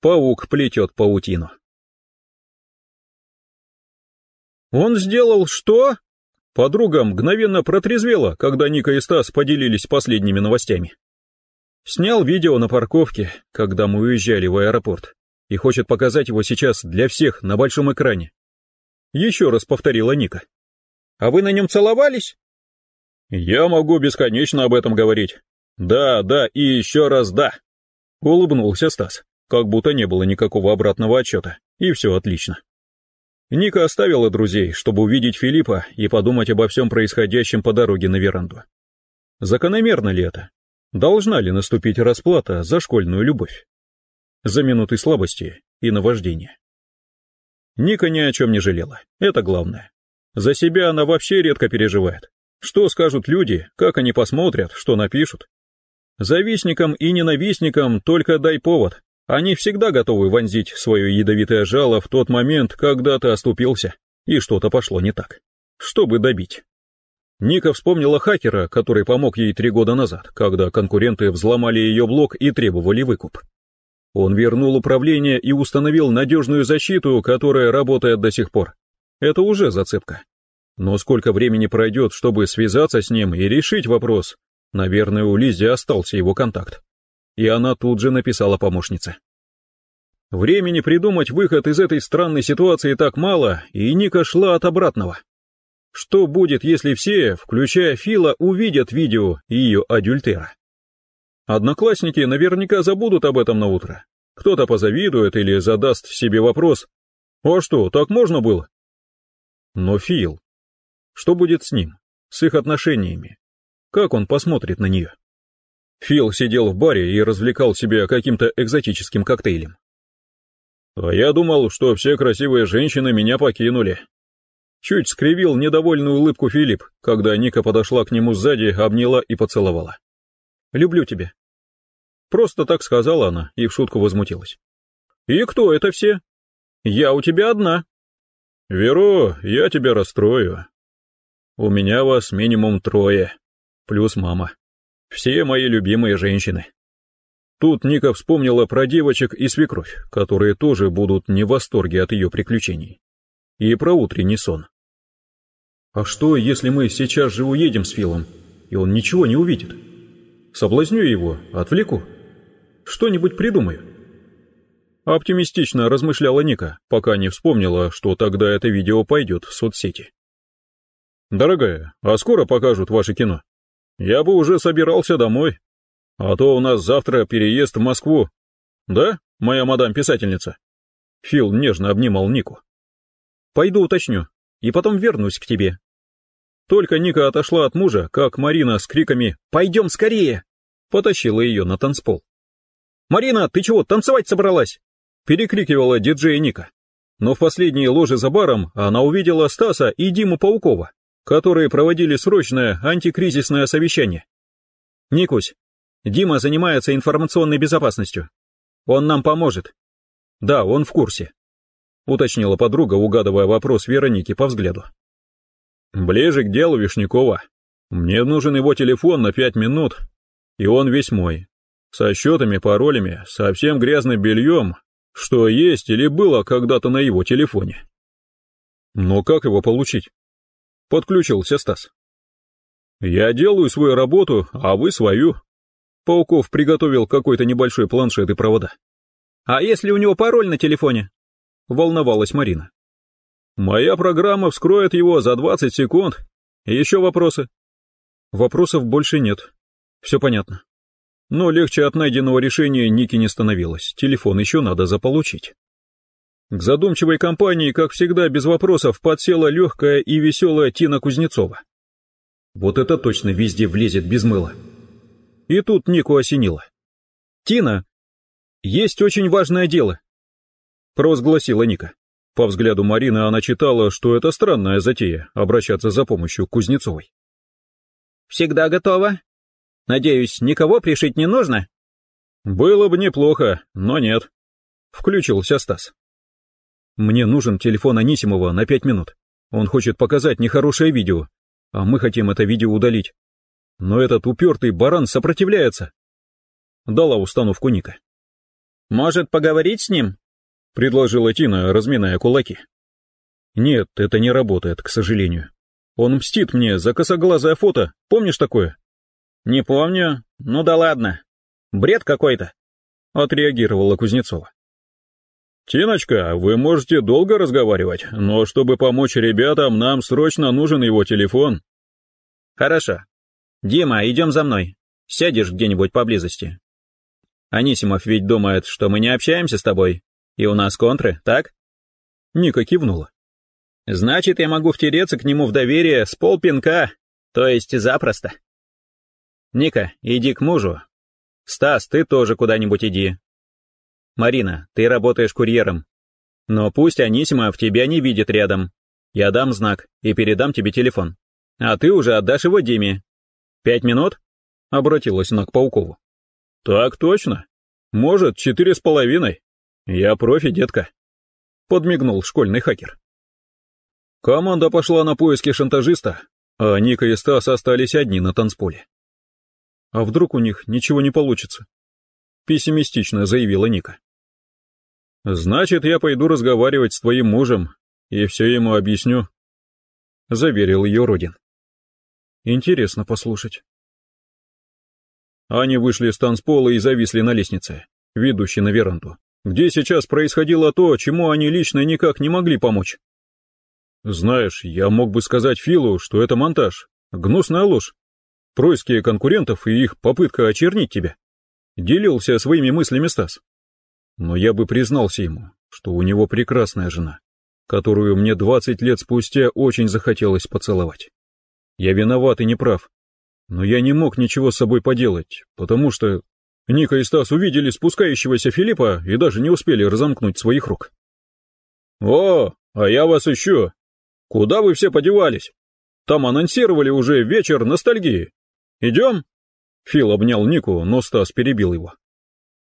Паук плетет паутину. Он сделал что? Подруга мгновенно протрезвела, когда Ника и Стас поделились последними новостями. Снял видео на парковке, когда мы уезжали в аэропорт, и хочет показать его сейчас для всех на большом экране. Еще раз повторила Ника. «А вы на нем целовались?» «Я могу бесконечно об этом говорить. Да, да и еще раз да!» Улыбнулся Стас, как будто не было никакого обратного отчета, и все отлично. Ника оставила друзей, чтобы увидеть Филиппа и подумать обо всем происходящем по дороге на веранду. Закономерно ли это? Должна ли наступить расплата за школьную любовь? За минуты слабости и наваждения? Ника ни о чем не жалела, это главное. За себя она вообще редко переживает. Что скажут люди, как они посмотрят, что напишут? Завистникам и ненавистникам только дай повод, они всегда готовы вонзить свое ядовитое жало в тот момент, когда ты оступился, и что-то пошло не так. Чтобы добить. Ника вспомнила хакера, который помог ей три года назад, когда конкуренты взломали ее блок и требовали выкуп. Он вернул управление и установил надежную защиту, которая работает до сих пор. Это уже зацепка. Но сколько времени пройдет, чтобы связаться с ним и решить вопрос? Наверное, у Лизи остался его контакт и она тут же написала помощнице. Времени придумать выход из этой странной ситуации так мало, и Ника шла от обратного. Что будет, если все, включая Фила, увидят видео ее адюльтера? Одноклассники наверняка забудут об этом на утро. Кто-то позавидует или задаст себе вопрос «А что, так можно было?» Но Фил, что будет с ним, с их отношениями? Как он посмотрит на нее? Фил сидел в баре и развлекал себя каким-то экзотическим коктейлем. А я думал, что все красивые женщины меня покинули. Чуть скривил недовольную улыбку Филипп, когда Ника подошла к нему сзади, обняла и поцеловала. «Люблю тебя». Просто так сказала она и в шутку возмутилась. «И кто это все? Я у тебя одна». «Веро, я тебя расстрою. У меня вас минимум трое, плюс мама». Все мои любимые женщины. Тут Ника вспомнила про девочек и свекровь, которые тоже будут не в восторге от ее приключений. И про утренний сон. А что, если мы сейчас же уедем с Филом, и он ничего не увидит? Соблазню его, отвлеку. Что-нибудь придумаю. Оптимистично размышляла Ника, пока не вспомнила, что тогда это видео пойдет в соцсети. «Дорогая, а скоро покажут ваше кино?» Я бы уже собирался домой. А то у нас завтра переезд в Москву. Да, моя мадам-писательница?» Фил нежно обнимал Нику. «Пойду уточню, и потом вернусь к тебе». Только Ника отошла от мужа, как Марина с криками «Пойдем скорее!» потащила ее на танцпол. «Марина, ты чего, танцевать собралась?» перекрикивала диджея Ника. Но в последние ложи за баром она увидела Стаса и Диму Паукова которые проводили срочное антикризисное совещание. Никусь, Дима занимается информационной безопасностью. Он нам поможет. Да, он в курсе. Уточнила подруга, угадывая вопрос Вероники по взгляду. Ближе к делу Вишнякова. Мне нужен его телефон на пять минут, и он весь мой. Со счетами, паролями, со всем грязным бельем, что есть или было когда-то на его телефоне. Но как его получить? Подключился Стас. «Я делаю свою работу, а вы свою». Пауков приготовил какой-то небольшой планшет и провода. «А если у него пароль на телефоне?» Волновалась Марина. «Моя программа вскроет его за 20 секунд. Еще вопросы?» Вопросов больше нет. Все понятно. Но легче от найденного решения Ники не становилось. Телефон еще надо заполучить. К задумчивой компании, как всегда, без вопросов, подсела легкая и веселая Тина Кузнецова. Вот это точно везде влезет без мыла. И тут Нику осенило. «Тина, есть очень важное дело», — провозгласила Ника. По взгляду Марины она читала, что это странная затея — обращаться за помощью к Кузнецовой. «Всегда готова. Надеюсь, никого пришить не нужно?» «Было бы неплохо, но нет», — включился Стас. Мне нужен телефон Анисимова на пять минут. Он хочет показать нехорошее видео, а мы хотим это видео удалить. Но этот упертый баран сопротивляется. Дала установку Ника. Может, поговорить с ним?» — предложила Тина, разминая кулаки. «Нет, это не работает, к сожалению. Он мстит мне за косоглазое фото, помнишь такое?» «Не помню. Ну да ладно. Бред какой-то», — отреагировала Кузнецова. «Тиночка, вы можете долго разговаривать, но чтобы помочь ребятам, нам срочно нужен его телефон». «Хорошо. Дима, идем за мной. Сядешь где-нибудь поблизости. Анисимов ведь думает, что мы не общаемся с тобой, и у нас контры, так?» Ника кивнула. «Значит, я могу втереться к нему в доверие с полпинка, то есть запросто. Ника, иди к мужу. Стас, ты тоже куда-нибудь иди. Марина, ты работаешь курьером. Но пусть Анисимов тебя не видит рядом. Я дам знак и передам тебе телефон. А ты уже отдашь его Диме. Пять минут?» Обратилась она к Паукову. «Так точно. Может, четыре с половиной. Я профи, детка», — подмигнул школьный хакер. Команда пошла на поиски шантажиста, а Ника и Стас остались одни на танцполе. «А вдруг у них ничего не получится?» — пессимистично заявила Ника. «Значит, я пойду разговаривать с твоим мужем и все ему объясню», — заверил ее Родин. «Интересно послушать». Они вышли с танцпола и зависли на лестнице, ведущей на веранду, где сейчас происходило то, чему они лично никак не могли помочь. Знаешь, я мог бы сказать Филу, что это монтаж, гнусная ложь, происки конкурентов и их попытка очернить тебя. Делился своими мыслями Стас. Но я бы признался ему, что у него прекрасная жена, которую мне двадцать лет спустя очень захотелось поцеловать. Я виноват и не прав, но я не мог ничего с собой поделать, потому что Ника и Стас увидели спускающегося Филиппа и даже не успели разомкнуть своих рук. «О, а я вас ищу! Куда вы все подевались? Там анонсировали уже вечер ностальгии. Идем?» Фил обнял Нику, но Стас перебил его.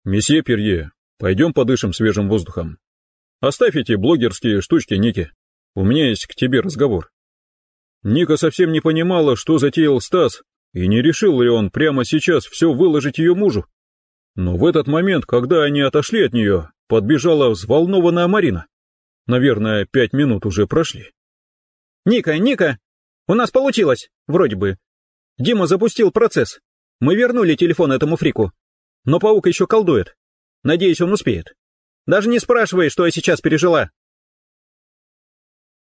«Месье Перье, пойдем подышим свежим воздухом. Оставь эти блогерские штучки, Ники. У меня есть к тебе разговор». Ника совсем не понимала, что затеял Стас, и не решил ли он прямо сейчас все выложить ее мужу? Но в этот момент, когда они отошли от нее, подбежала взволнованная Марина. Наверное, пять минут уже прошли. «Ника, Ника! У нас получилось, вроде бы. Дима запустил процесс. Мы вернули телефон этому фрику. Но паук еще колдует. Надеюсь, он успеет. Даже не спрашивай, что я сейчас пережила.